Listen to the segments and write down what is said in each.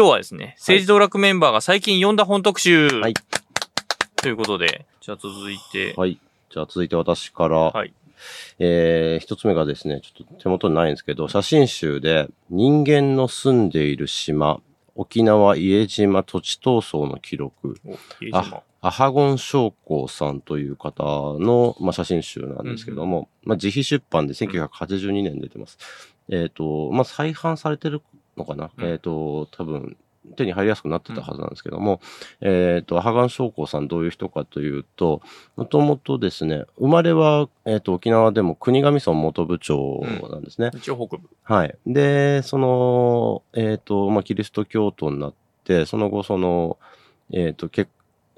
今日はですね、政治道楽メンバーが最近読んだ本特集。はい。ということで、じゃあ続いて、はい。じゃあ続いて私から、はい。えー、一つ目がですね、ちょっと手元にないんですけど、写真集で人間の住んでいる島、沖縄家島土地闘争の記録。アハゴン商工さんという方の、まあ、写真集なんですけども、まあ、自費出版で1982年出てます。えっ、と、まあ、再販されてるのかな、うんえっ、と、多分、手に入りやすくなってたはずなんですけども、えっ、と、アハガン商工さんどういう人かというと、もともとですね、生まれは、えっ、と、沖縄でも国頭村元部長なんですね。一応北部。はい。で、その、えっ、と、まあ、キリスト教徒になって、その後、その、えっ、と、結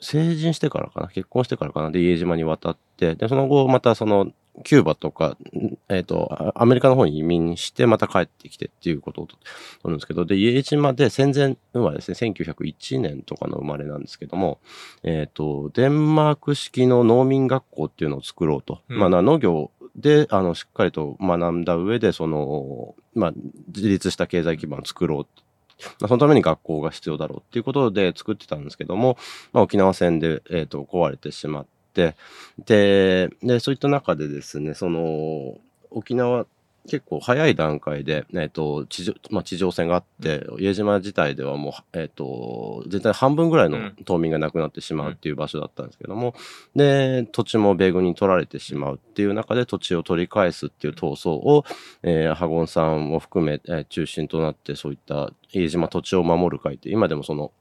成人してからかな、結婚してからかな、で、家島に渡って、で、その後、またその、キューバとか、ん？えっ、と、あアメリカの方に移民して、また帰ってきてっていうことをととるんですけど、で、家島で戦前生まれですね、1901年とかの生まれなんですけども、えっ、と、デンマーク式の農民学校っていうのを作ろうと。うんまあな、農業で、あの、しっかりと学んだ上で、その、まあ、自立した経済基盤を作ろう。まあ、そのために学校が必要だろうっていうことで作ってたんですけども、まあ、沖縄戦で、えっ、と、壊れてしまって、で、で、そういった中でですね、その、沖縄、結構早い段階で、えっ、と、地上、まあ、地上戦があって、家島自体ではもう、えっ、と、全体半分ぐらいのうん。島民が亡くなってしまうっていう場所だったんですけども、で、土地も米軍に取られてしまうっていう中で土地を取り返すっていう闘争を、えー、ハゴンさんも含め、えー中心となってそういった家島土地を守る会って、今でもその、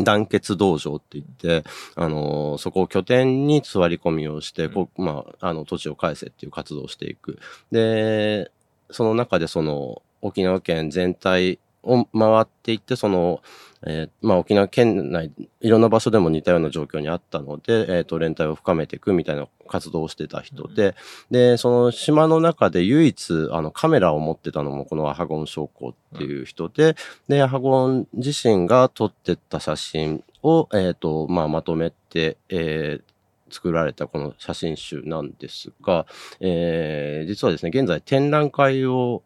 団結道場って言って、あのーそこを拠点に座り込みをして、こうまあ、あの、土地を返せっていう活動をしていく。で、その中でその、沖縄県全体を回っていって、その、えーまあ、沖縄県内、いろんな場所でも似たような状況にあったので、えっ、と、連帯を深めていくみたいな活動をしてた人で、で、その島の中で唯一、あの、カメラを持ってたのも、このアハゴン将校っていう人で、で、アハゴン自身が撮ってた写真を、えっ、と、まあ、まとめて、えー作られたこの写真集なんですが、えー実はですね、現在展覧会を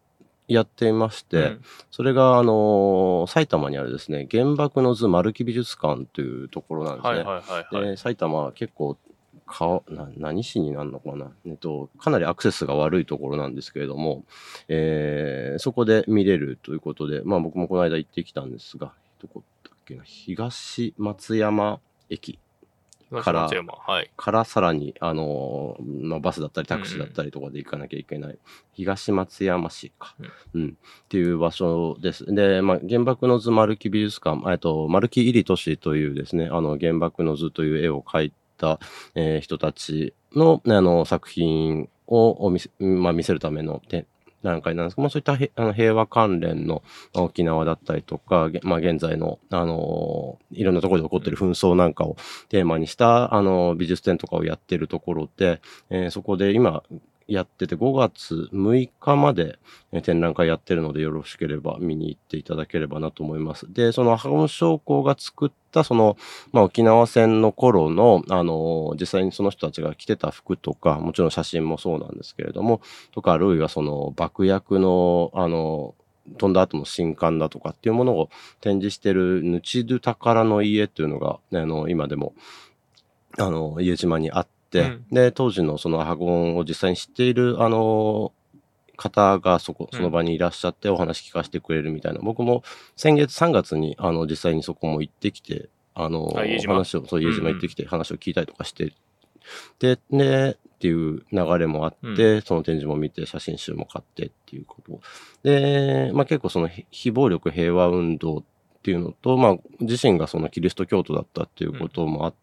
やっていまして、うんそれが、あのー埼玉にあるですね、原爆の図丸木美術館というところなんですね。はいはいはいはい。で埼玉は結構かな何市になるのかな、えっと、かなりアクセスが悪いところなんですけれども、えーそこで見れるということで、まあ僕もこの間行ってきたんですが、どこだっけな、東松山駅から。はい。からさらに、あのーまあ、バスだったりタクシーだったりとかで行かなきゃいけない、東松山市か、うん、っていう場所です。で、まあ、原爆の図丸木美術館、えっと、丸木入俊というですね、あの、原爆の図という絵を描いた、えー人たちの、あの、作品をお見せ、まあ、見せるための展段階なんですけども、そういったあの平和関連の沖縄だったりとか、まあ、現在の、あのいろんなところで起こってる紛争なんかをテーマにした、あの美術展とかをやってるところで、えーそこで今やってて5月6日まで展覧会やってるのでよろしければ見に行っていただければなと思います。で、そのハゴン商工が作ったその、まあ、沖縄戦の頃の、あの実際にその人たちが着てた服とか、もちろん写真もそうなんですけれども、とか、あるいはその爆薬の、あの飛んだ後の新刊だとかっていうものを展示してるヌチドゥ宝の家っていうのが、あの、今でも、あの、家島にあって、うん。で、当時のそのアハゴンを実際に知っている、あの、方がそこ、その場にいらっしゃってお話聞かせてくれるみたいな。僕も先月3月に、あの、実際にそこも行ってきて、あの、あ家島。話を、そう、家島行ってきて話を聞いたりとかして、で、ね、っていう流れもあって、その展示も見て、写真集も買ってっていうこと。で、まあ結構その非非暴力平和運動っていうのと、まあ自身がそのキリスト教徒だったっていうこともあって、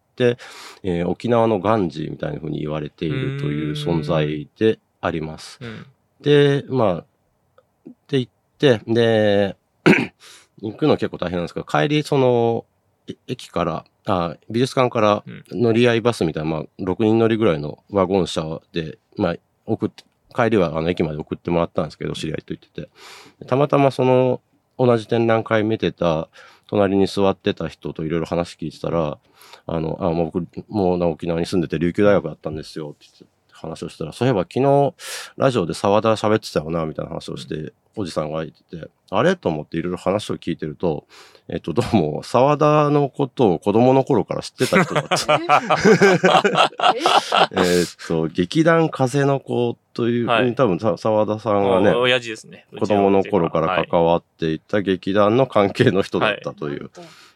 えー沖縄のガンジーみたいな風に言われているという存在であります。うん。で、まあ、って言って、で、行くの結構大変なんですけど、帰り、その、え駅から、あ美術館からうん乗り合いバスみたいな、まあ、6人乗りぐらいのワゴン車で、まあ、送って、帰りはあの駅まで送ってもらったんですけど、知り合いと言ってて。たまたまその、同じ展覧会見てた、隣に座ってた人といろいろ話聞いてたら、あの、あ、もう僕、もう沖縄に住んでて琉球大学だったんですよ、って言って話をしたら、そういえば昨日ラジオで沢田喋ってたよな、みたいな話をして、おじさんがいてて、あれ？と思っていろいろ話を聞いてると、えっと、どうも、沢田のことを子供の頃から知ってた人だった。え？っと、劇団風の子という、はい。多分さ沢田さんがね、お親父ですね。子供の頃からは。い。関わっていた劇団の関係の人だったという、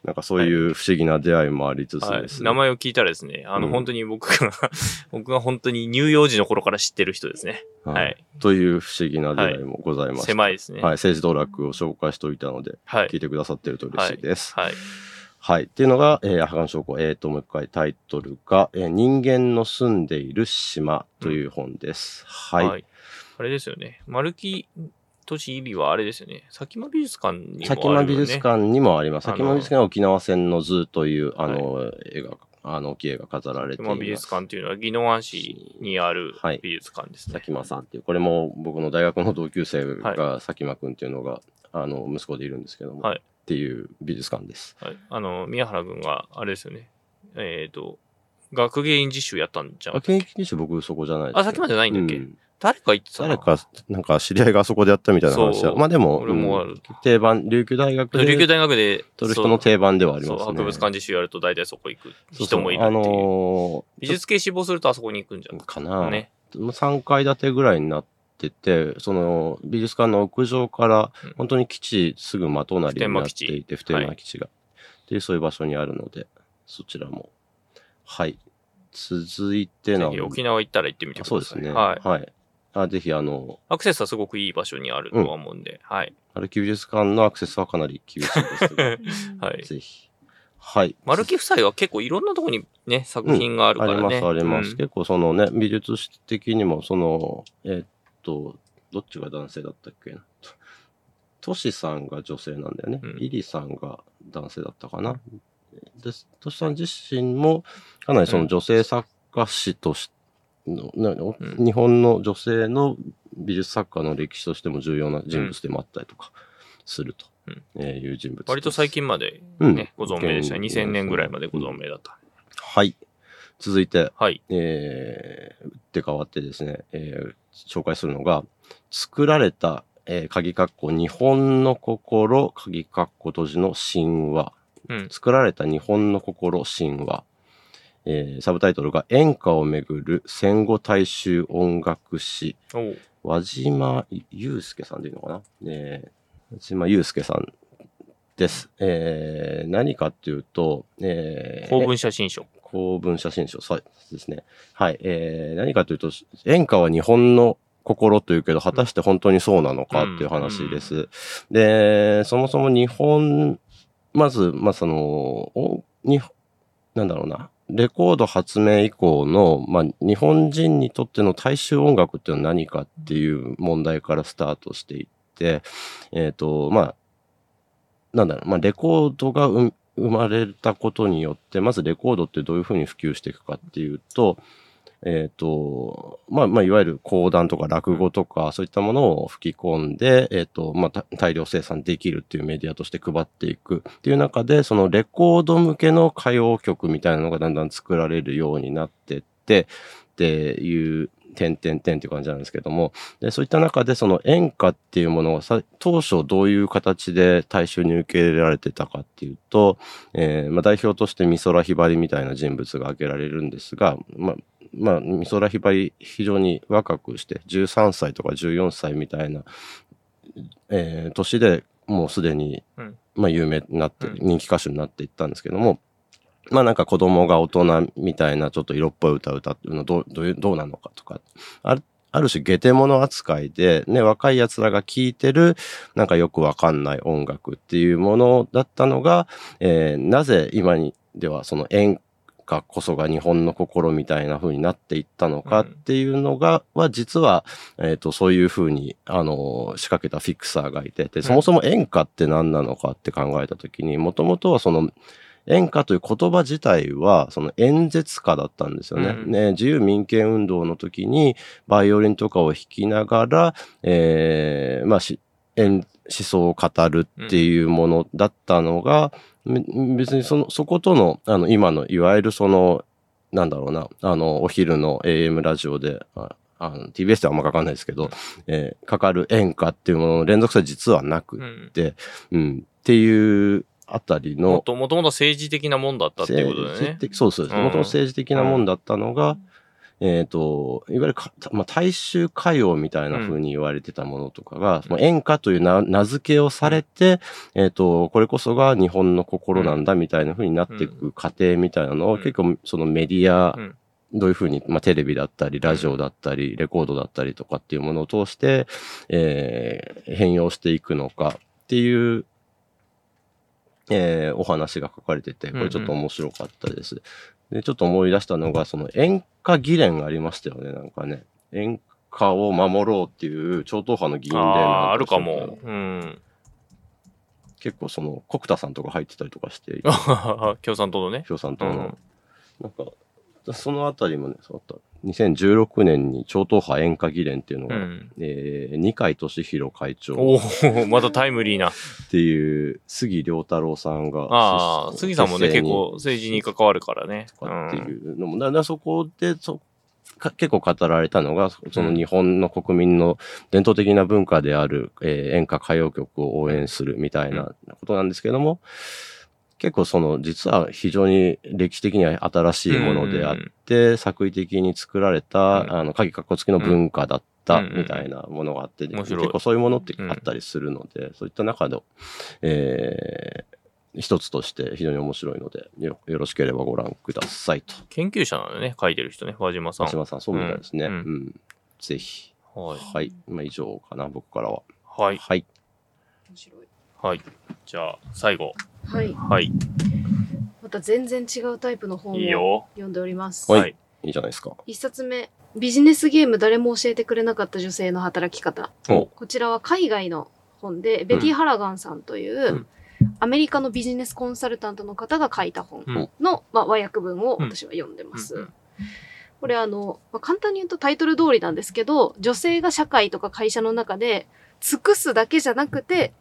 なんかそういう不思議な出会いもありつつはいですね。名前を聞いたらですね、あの、うん本当に僕が、僕が本当に乳幼児の頃から知ってる人ですね。はい。という不思議な出会いもございます。狭いですね。はい。政治道楽を紹介しておいたので、はい聞いてくださってると嬉しいです。はい。はい。っていうのが、えー、アフガン証拠。えーと、もう一回タイトルが、えー人間の住んでいる島という本です。はい。あれですよね。丸木都市入りはあれですよね。佐喜眞美術館にもあるよね。佐喜眞美術館にもあります。佐喜眞美術館は沖縄戦の図という、あの、絵が、あの、絵が飾られています。美術館っていうのは宜野湾市にある美術館ですね。佐喜眞さんっていう、これも僕の大学の同級生はが佐喜眞くんっていうのが、あの、息子でいるんですけども、はいっていう美術館です。はい。あの、宮原君が、あれですよね。えっ、と、学芸員実習やったんじゃんあ、。研究所僕そこじゃないです、あ佐喜眞じゃないんだっけうん誰か言ってたな誰か、なんか知り合いがあそこでやったみたいな話は。まあでも、俺もあるうん定番、琉球大学琉球で大学で取る人の定番ではありますね。博物館実習やると大体そこ行く人もいるっていう。あの美術系志望するとあそこに行くんじゃん。ーかな、ね。3階建てぐらいになってて、その美術館の屋上からうん本当に基地すぐ真隣になっていて、普天間間基地が。っていうそういう場所にあるので、そちらも。はい。続いてぜのひ沖縄行ったら行ってみてください。そうですね。はい。はい。あぜひ、あの、アクセスはすごくいい場所にあるとは思うんで、はい。歩き美術館のアクセスはかなり厳しいです はい。ぜひ。はい。丸木夫妻は結構いろんなとこにね、作品があるからね。あります、あります。うん結構そのね、美術史的にも、その、えーっと、どっちが男性だったっけな。トシさんが女性なんだよね。うんイリさんが男性だったかな。で、トシさん自身も、かなりその女性作家史として、のなうん日本の女性の美術作家の歴史としても重要な人物でもあったりとかすると、うんえーいう人物です。割と最近までうんね、ご存命でした。うん2000年ぐらいまでご存命だった。はい。続いて、はい。えー、打って変わってですね、えー紹介するのが、作られた、えー、鍵括弧、日本の心、鍵括弧閉じの神話。うん。作られた日本の心、神話。えーサブタイトルが、演歌をめぐる戦後大衆音楽史。和島祐介さんでいいのかな？えー、和島祐介さんです。えー何かっていうと、えー公文写真書。公文写真書、そうですね。はい。えー、何かというと、演歌は日本の心というけど、果たして本当にそうなのかっていう話です。で、そもそも日本、まず、まあ、その、おに、なんだろうな、レコード発明以降の、まあ、日本人にとっての大衆音楽っていうのは何かっていう問題からスタートしていって、えっ、と、まあ、なんだろう、まあ、レコードが生まれたことによって、まずレコードってどういうふうに普及していくかっていうと、えっ、と、まあ、まあ、いわゆる講談とか落語とか、そういったものを吹き込んで、えっ、と、まあ、大量生産できるっていうメディアとして配っていく。っていう中で、そのレコード向けの歌謡曲みたいなのがだんだん作られるようになってって、っていう、点々点っていう感じなんですけども、で、そういった中でその演歌っていうものが当初どういう形で大衆に受け入れられてたかっていうと、えーまあ、代表として美空ひばりみたいな人物が挙げられるんですが、まあ、まあ、美空ひばり非常に若くして13歳とか14歳みたいな、えー年でもうすでに、うん。まあ有名になって、うん。人気歌手になっていったんですけども、まあなんか子供が大人みたいなちょっと色っぽい歌を歌ってるのどうどういうどうなのかとか、あるある種下手者扱いで、ね、若い奴らが聴いてる、なんかよくわかんない音楽っていうものだったのが、えーなぜ今にではその演歌こそが日本の心みたいな風になっていったのかっていうのが、は実は、えっ、と、そういう風に、あの、仕掛けたフィクサーがいて、で、そもそも演歌って何なのかって考えたときに、もともとはその、演歌という言葉自体は、その演説歌だったんですよね。うん。ね自由民権運動の時に、バイオリンとかを弾きながら、えーまあし、演思想を語るっていうものだったのが、め別にその、そことの、あの、今の、いわゆるその、なんだろうな、あの、お昼の AM ラジオで、ああの TBS ではあんまかかんないですけど、うんえーかかる演歌っていうものの連続性は実はなくう、ん。うん、っていうあたりの、もともと政治的なもんだったっていうことだよねそうそうです。うんもともと政治的なもんだったのが、えっ、と、いわゆるか、まあ、大衆歌謡みたいな風に言われてたものとかが、その演歌という名名付けをされて、えっ、と、これこそが日本の心なんだみたいな風になっていく過程みたいなのを、うん。結構そのメディア、うん。どういうふうに、まあ、テレビだったり、ラジオだったり、レコードだったりとかっていうものを通して、えー変容していくのかっていう、えーお話が書かれてて、これちょっと面白かったです。で、ちょっと思い出したのが、その演歌議連がありましたよね、なんかね。演歌を守ろうっていう超党派の議員連ああ、があるかも。うん。結構その、国田さんとか入ってたりとかして 共産党のね。共産党の。うんなんか、そのあたりもね、そうだった。2016年に超党派演歌議連っていうのが、うん。えー二階俊博会長おおまたタイムリーな。っていう杉良太郎さんが、ああ、杉さんもね、結構政治に関わるからね。とかっていうのも、だんだんそこでそか結構語られたのが、そのうん日本の国民の伝統的な文化である、えー演歌歌謡曲を応援するみたいなことなんですけども、結構その、実は非常に歴史的には新しいものであって、作為的に作られた、うんあの、鍵かっこ付きの文化だったうんみたいなものがあって、結構そういうものってあったりするので、そういった中の、えー一つとして非常に面白いので、よよろしければご覧くださいと。研究者なんでね、書いてる人ね、和島さん。松島さん、そうみたいですね。ううんん。ぜひ。はい。はい。まあ、以上かな、僕からは。はい。はい。面白い。はい。じゃあ、最後。はい。はい。また全然違うタイプの本をいいよ。読んでおります。はいはい。いいじゃないですか。一冊目、ビジネスゲーム誰も教えてくれなかった女性の働き方。おこちらは海外の本で、ベティ・ハラガンさんという、うんアメリカのビジネスコンサルタントの方が書いた本うんの、まあ、和訳文を私は読んでます。うんうんこれあの、まあ、簡単に言うとタイトル通りなんですけど、女性が社会とか会社の中で尽くすだけじゃなくて、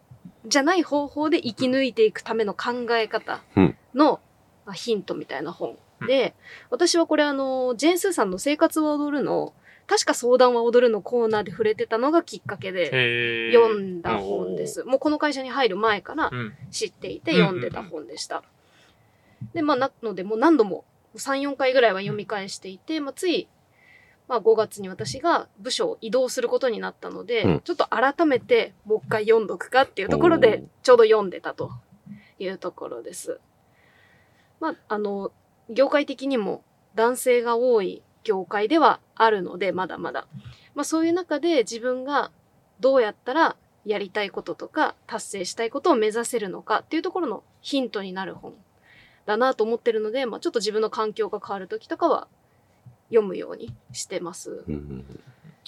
じゃない方法で生き抜いていくための考え方の、まあ、ヒントみたいな本で、私はこれあの、ジェーン・スーさんの生活は踊るの、確か相談は踊るのコーナーで触れてたのがきっかけで読んだ本です。もうこの会社に入る前からうん。知っていて読んでた本でした。で、まあ、なので、もう何度も3、4回ぐらいは読み返していて、まあ、つい、まあ、5月に私が部署を移動することになったので、うんちょっと改めてもう一回読んどくかっていうところで、ちょうど読んでたというところです。まあ、あの、業界的にも男性が多い業界ではあるので、まだまだ。まあ、そういう中で自分がどうやったらやりたいこととか達成したいことを目指せるのかっていうところのヒントになる本だなと思ってるので、まあ、ちょっと自分の環境が変わるときとかは読むようにしてます。うんうん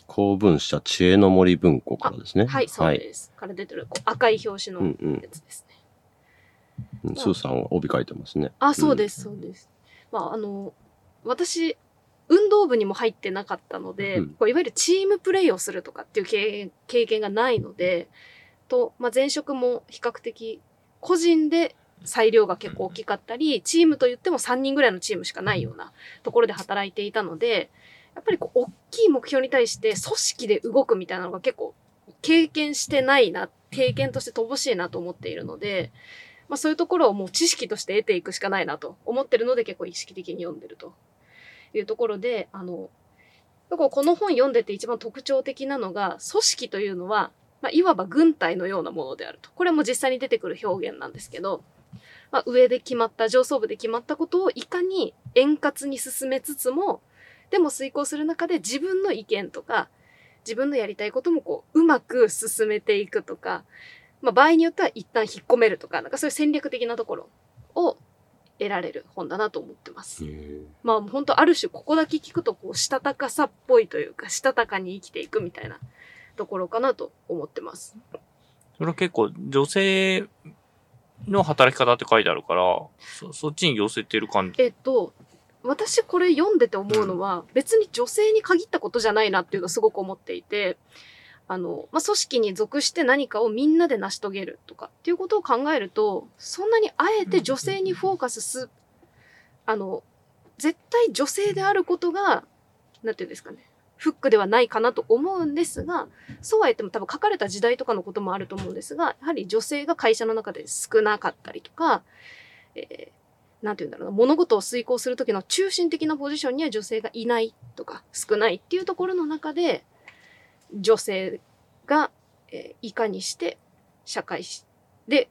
公文社知恵の森文庫からですね。はい、そうはい。です。から出てる赤い表紙のやつですね。うん。スーさんは帯書いてますね。あ、そうです、そうです。まあ、あの、私、運動部にも入ってなかったので、うんこういわゆるチームプレイをするとかっていう経験経験がないので、と、まあ、前職も比較的個人で裁量が結構大きかったり、チームと言っても3人ぐらいのチームしかないようなところで働いていたので、やっぱりこう、大きい目標に対して組織で動くみたいなのが結構経験してないな、経験として乏しいなと思っているので、まあそういうところをもう知識として得ていくしかないなと思ってるので結構意識的に読んでるというところで、あの、この本読んでて一番特徴的なのが、組織というのは、まあ、いわば軍隊のようなものであると。これも実際に出てくる表現なんですけど、まあ、上で決まった、上層部で決まったことをいかに円滑に進めつつも、でも遂行する中で自分の意見とか、自分のやりたいこともこう、うまく進めていくとか、まあ、場合によっては一旦引っ込めるとか、なんかそういう戦略的なところを得られる本だなと思ってます。へまあ本当ある種ここだけ聞くとこうしたたかさっぽいというか、したたかに生きていくみたいなところかなと思ってます。それは結構女性の働き方って書いてあるから、そそっちに寄せてる感じ。えっと、私これ読んでて思うのは、別に女性に限ったことじゃないなっていうのをすごく思っていて、あの、まあ、組織に属して何かをみんなで成し遂げるとかっていうことを考えると、そんなにあえて女性にフォーカスす、あの、絶対女性であることが、なんていうんですかね、フックではないかなと思うんですが、そうは言っても多分書かれた時代とかのこともあると思うんですが、やはり女性が会社の中で少なかったりとか、えーなんて言うんだろうな、物事を遂行するときの中心的なポジションには女性がいないとか、少ないっていうところの中で、女性が、えーいかにして社会で、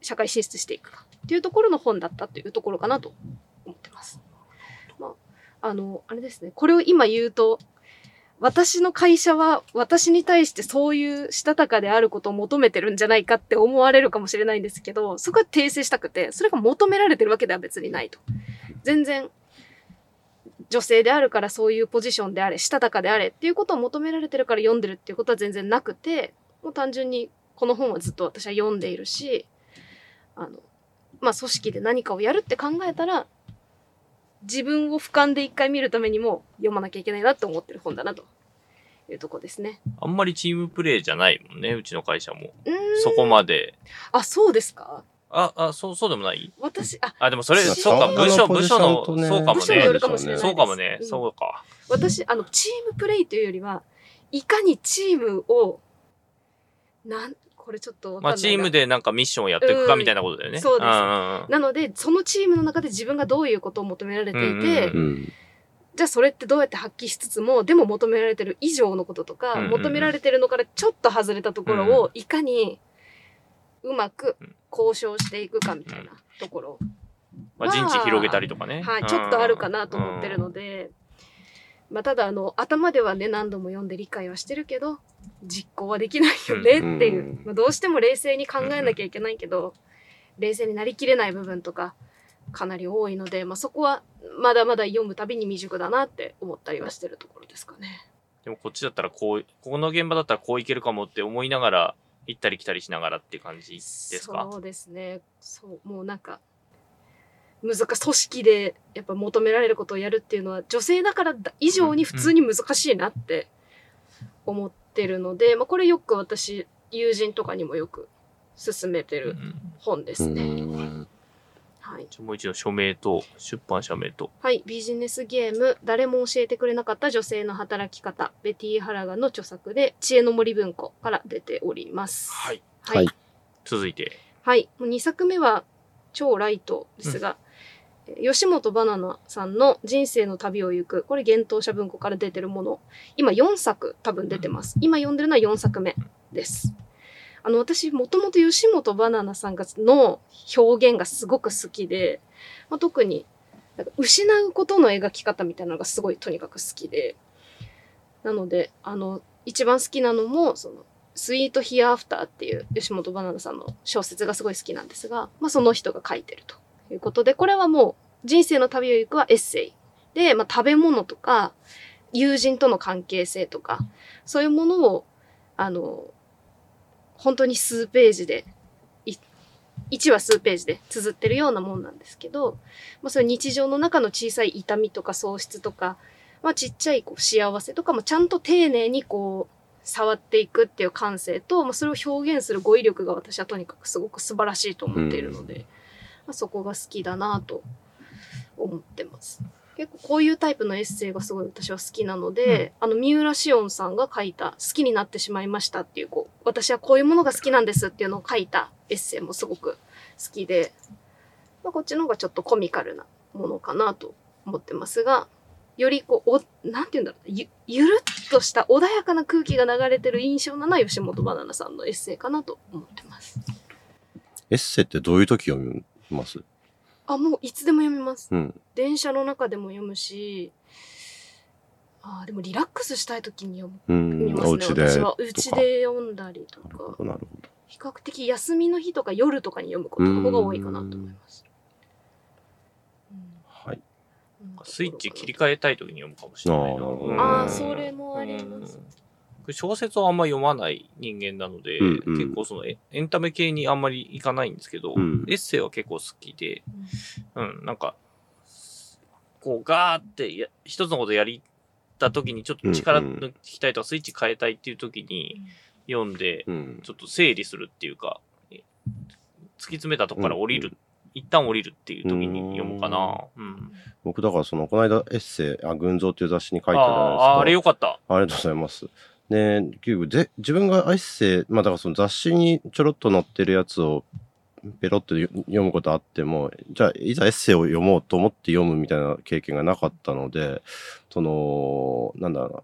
社会進出していくかっていうところの本だったというところかなと思ってます。あの、あれですね、これを今言うと、私の会社は私に対してそういうしたたかであることを求めてるんじゃないかって思われるかもしれないんですけど、そこは訂正したくて、それが求められてるわけでは別にないと。全然、女性であるからそういうポジションであれ、したたかであれっていうことを求められてるから読んでるっていうことは全然なくて、もう単純にこの本はずっと私は読んでいるし、あの、まあ組織で何かをやるって考えたら、自分を俯瞰で一回見るためにも読まなきゃいけないなって思ってる本だなと。いうとこですね。あんまりチームプレイじゃないもんね、うちの会社も。そこまで。あ、そうですか？あ、あ、そう、そうでもない？私、あ、あ、でもそれ、そうそうか、部署、部署の、そうかもね。部署によるかもしれないそうかもね、うん。そうか。私、あの、チームプレイというよりは、いかにチームを、なん、これちょっとわかんまあ、な。いなチームでなんかミッションをやっていくかみたいなことだよね。うんそうです。んんうん。なので、そのチームの中で自分がどういうことを求められていて、うんうんうん。じゃあそれってどうやって発揮しつつも、でも求められてる以上のこととか、うんうんうん。求められてるのからちょっと外れたところを、いかにうまく交渉していくかみたいなところ、まあ、陣地広げたりとかね。はい、ちょっとあるかなと思ってるので、まあ、ただあの、頭ではね、何度も読んで理解はしてるけど、実行はできないよねっていう、うんまあ、どうしても冷静に考えなきゃいけないけど、冷静になりきれない部分とか、かなり多いので、まあ、そこはまだまだ読むたびに未熟だなって思ったりはしてるところですかね。でもこっちだったらこう、ここの現場だったらこういけるかもって思いながら、行ったり来たりしながらって感じですか？そうですね。そう、もうなんか、難し、組織でやっぱ求められることをやるっていうのは、女性だからだ以上に普通に難しいなって思ってるので、まあこれよく私、友人とかにもよく勧めてるうん本でうすね。ん。はい。じゃあもう一度署名と出版社名と。はい。ビジネスゲーム、誰も教えてくれなかった女性の働き方、ベティ・ハラガの著作で、知恵の森文庫から出ております。はい。はいはい続いて。はい。もう2作目は超ライトですが、えー吉本バナナさんの人生の旅を行く。これ、幻冬者文庫から出てるもの。今4作多分出てます。今読んでるのは4作目です。あの、私、もともと吉本バナナさんがの表現がすごく好きで、まあ、特に、失うことの描き方みたいなのがすごいとにかく好きで、なので、あの、一番好きなのも、その、スイートヒアアフターっていう吉本バナナさんの小説がすごい好きなんですが、まあその人が書いてるということで、これはもう人生の旅を行くはエッセイで、まあ食べ物とか友人との関係性とか、そういうものを、あの、本当に数ページで、1話数ページで綴ってるようなもんなんですけど、まあそういう日常の中の小さい痛みとか喪失とか、まあちっちゃいこう幸せとかもちゃんと丁寧にこう、触っていくっていう感性と、まあ、それを表現する語彙力が私はとにかくすごく素晴らしいと思っているので、まあ、そこが好きだなと思ってます。結構こういうタイプのエッセイがすごい私は好きなので、あの、三浦紫音さんが書いた好きになってしまいましたっていう、こう、私はこういうものが好きなんですっていうのを書いたエッセイもすごく好きで、まあ、こっちの方がちょっとコミカルなものかなと思ってますが、よりこう、お、なんて言うんだろうな、ゆ、ゆるっとした穏やかな空気が流れてる印象なのは吉本バナナさんのエッセイかなと思ってます。エッセイってどういう時読みますあ、もういつでも読みます。うん。電車の中でも読むし、あーでもリラックスしたい時に読むうん。見ますね。お家で。私はうちで読んだりとかなるほ、ど、なるほど。比較的休みの日とか夜とかに読むことの方が多いかなと思います。うんはい。スイッチ切り替えたい時に読むかもしれないな。あーなるほどうんああ、それもあります。うん小説をあんま読まない人間なので、うんうん結構そのエエンタメ系にあんまり行かないんですけど、うんエッセイは結構好きで、うん、なんか、こうガーってや一つのことやりた時にちょっと力抜きたいとか、スイッチ変えたいっていう時に読んで、うん。ちょっと整理するっていうか、え突き詰めたとこから降りる一旦降りるっていう時に読むかな。うん。僕だからその、この間エッセイ、あ、群像っていう雑誌に書いてたじゃないですあか。あ、あれよかった。ありがとうございます。で、結局ぜ自分がエッセイ、まあだからその雑誌にちょろっと載ってるやつをペロッと読読むことあっても、じゃあいざエッセイを読もうと思って読むみたいな経験がなかったので、その、なんだろうな。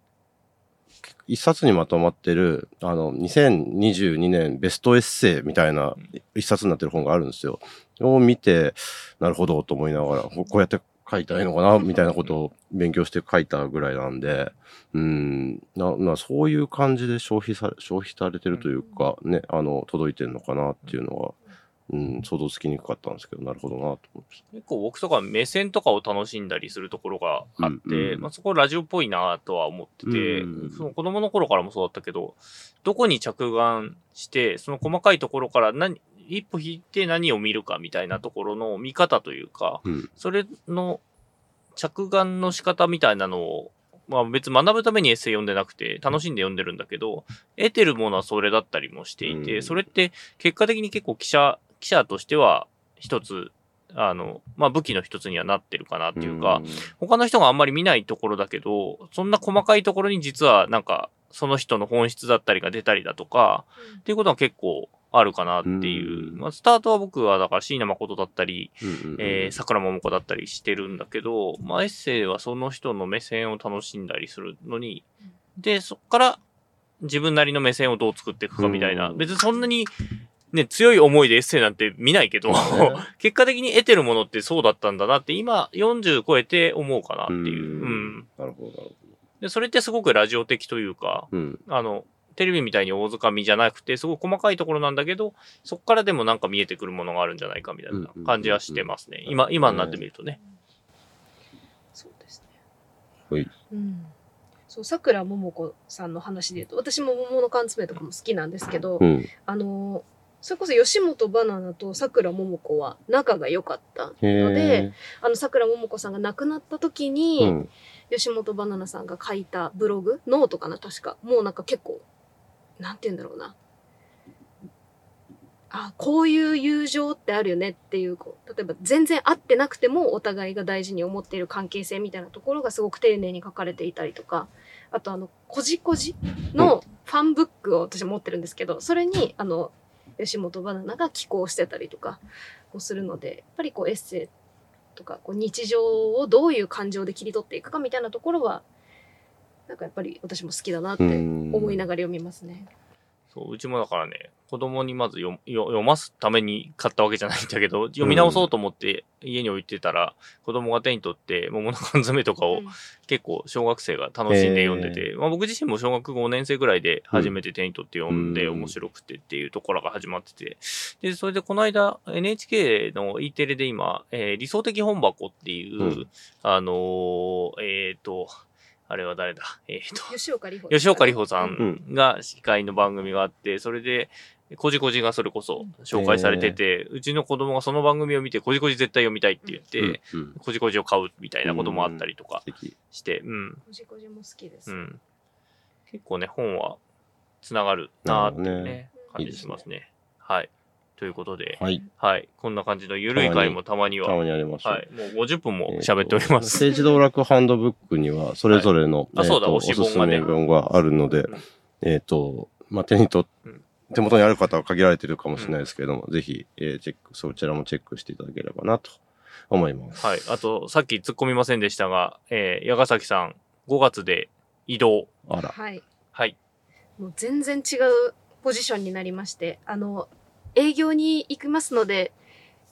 一冊にまとまってる、あの、2022年ベストエッセイみたいな一冊になってる本があるんですよ。を見て、なるほどと思いながら、ここうやって書いたらいいのかなみたいなことを勉強して書いたぐらいなんで、うん、な、な、そういう感じで消費され、消費されてるというか、ね、あの、届いてるのかなっていうのは、うん、想像つきにくかったんですけど、なるほどなと思いまし結構僕とか目線とかを楽しんだりするところがあって、うんうんまあ、そこラジオっぽいなとは思ってて、うん。その子供の頃からもそうだったけど、どこに着眼して、その細かいところから何、一歩引いて何を見るかみたいなところの見方というか、た。うん、それの着眼の仕方みたいなのを、まあ別に学ぶためにエッセイ読んでなくて楽しんで読んでるんだけど、得てるものはそれだったりもしていて、うんそれって結果的に結構記者、記者としては一つ、あの、まあ武器の一つにはなってるかなっていうか、他の人があんまり見ないところだけど、そんな細かいところに実はなんかその人の本質だったりが出たりだとか、っていうことは結構あるかなっていう。うん。まあスタートは僕はだから椎名誠だったり、うんうんうん。えー、桜桃子だったりしてるんだけど、まあ、エッセイはその人の目線を楽しんだりするのに、で、そっから自分なりの目線をどう作っていくかみたいな、うん。別にそんなに、ね、強い思いでエッセイなんて見ないけど、結果的に得てるものってそうだったんだなって、今40超えて思うかなっていう。うんうん。なるほど、なるほで、それってすごくラジオ的というか、ど。うん。あの、テレビみたいに大掴みじゃなくて、すごい細かいところなんだけど、そこからでもなんか見えてくるものがあるんじゃないかみたいな感じはしてますね。今、今になってみるとね。そうですね。はい。うん。そう、さくらももこさんの話で言うと、私も桃の缶詰とかも好きなんですけど、うん。あの、それこそ吉本ばななとさくらももこは仲が良かったへので、え。あの、さくらももこさんが亡くなった時うに、ん。吉本ばななさんが書いたブログ、ノートかな、確か。もうなんか結構、なんて言うんだろうな。あ、こういう友情ってあるよねっていう、こう例えば全然会ってなくてもお互いが大事に思っている関係性みたいなところがすごく丁寧に書かれていたりとか、あとあの、こじこじのファンブックを私持ってるんですけど、それに、あの、吉本バナナが寄稿してたりとかをするので、やっぱりこうエッセイとかこう日常をどういう感情で切り取っていくかみたいなところはなんかやっぱり私も好きだなって思いながら読みますね。そう、うちもだからね、子供にまず読よ読ますために買ったわけじゃないんだけど、読み直そうと思って家に置いてたら、子供が手に取って桃の缶詰とかをうん。結構小学生が楽しんで読んでて、まあ、僕自身も小学5年生ぐらいで初めて手に取って読んでうん。面白くてっていうところが始まってて、で、それでこの間 NHK の E テレで今、えー理想的本箱っていう、うん。あのーえっ、と、あれは誰だ？えっ、と、吉岡里帆吉岡里帆さうんが司会の番組があって、それで、こじこじがそれこそ紹介されてて、うちの子供がその番組を見て、こじこじ絶対読みたいって言って。こじこじを買うみたいなこともあったりとか。して、うん、こじこじも好きです。うん。結構ね、本はつながるなーってね、感じしますね。はい。ということで、はい。はい。こんな感じのゆるい回もたまにたは、まにありました。はい。もう50分も喋っております。政治道楽ハンドブックには、それぞれの、はいあそうだおすすめ本があるので、うんえっ、と、まあ、手に取っうん手元にある方は限られてるかもしれないですけれども、ぜひ、えーチェック、そちらもチェックしていただければなと思います。はい。あと、さっき突っ込みませんでしたが、えー、矢ヶ崎さん、5月で移動。あら。はい。はい。もう全然違うポジションになりまして、あの、営業に行きますので、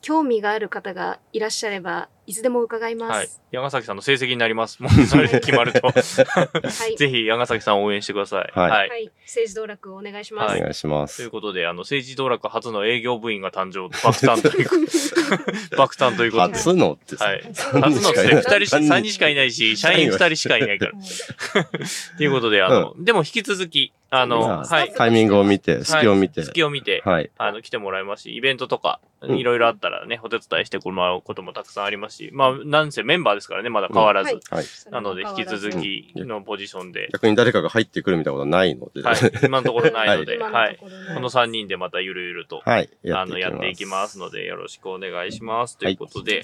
興味がある方がいらっしゃれば、いつでも伺います。はい。矢ヶ崎さんの成績になります。もうそれ決まると。はい。ぜひ、矢ヶ崎さんを応援してください。はいはい。はい。政治道楽をお願いします。はいお願いしまといす。うことで、あの、政治道楽初の営業部員が誕生、爆誕という、爆誕ということで。初のってさ、はい。初初のって二人し、三三人人しかいないし、社員二人しかいないから。ということで、あの、でも引き続き、あの、まあはい。タイミングを見て、隙を見て。隙を見て、はい。あの、来てもらいますし、イベントとか、うんいろいろあったらね、お手伝いしてもらうこともたくさんありますし、まあ、なんせメンバーですからね、まだ変わらず。うんはい。なので、引き続きうんのポジションで、逆に誰かが入ってくるみたいなことはないので。はい、今のところないので、はい。この3人でまたゆるゆると、はい。あの、やっていきますので、よろしくお願いします。ということで、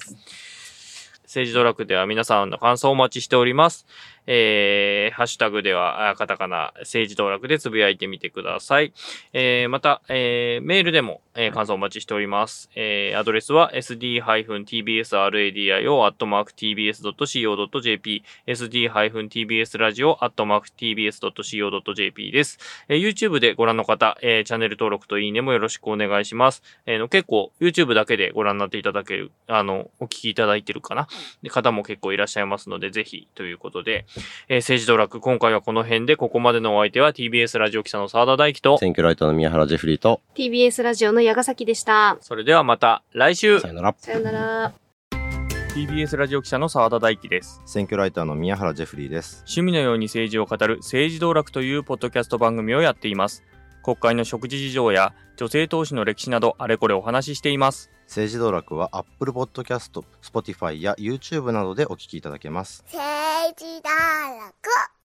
政治ドラクでは皆さんの感想をお待ちしております。えー、ハッシュタグでは、カタカナ、政治道楽でつぶやいてみてください。えー、また、えー、メールでも、えー、感想お待ちしております。えー、アドレスは sd-tbsradio.tbs.co.jp、sd-tbsradio.tbs.co.jp です。えー、YouTube でご覧の方、えー、チャンネル登録といいねもよろしくお願いします。えーの結構 YouTube だけでご覧になっていただける、あの、お聞きいただいてるかなで方も結構いらっしゃいますので、ぜひということで、えー政治道楽、今回はこの辺で、ここまでのお相手は TBS ラジオ記者の澤田大樹と、選挙ライターの宮原ジェフリーと、TBS ラジオの矢ヶ崎でした。それではまた来週さよなら。さよなら。TBS ラジオ記者の澤田大樹です。選挙ライターの宮原ジェフリーです。趣味のように政治を語る政治道楽というポッドキャスト番組をやっています。国会の食事事情や女性投資の歴史などあれこれお話ししています。政治道楽は Apple Podcast、Spotify や YouTube などでお聞きいただけます。政治だらく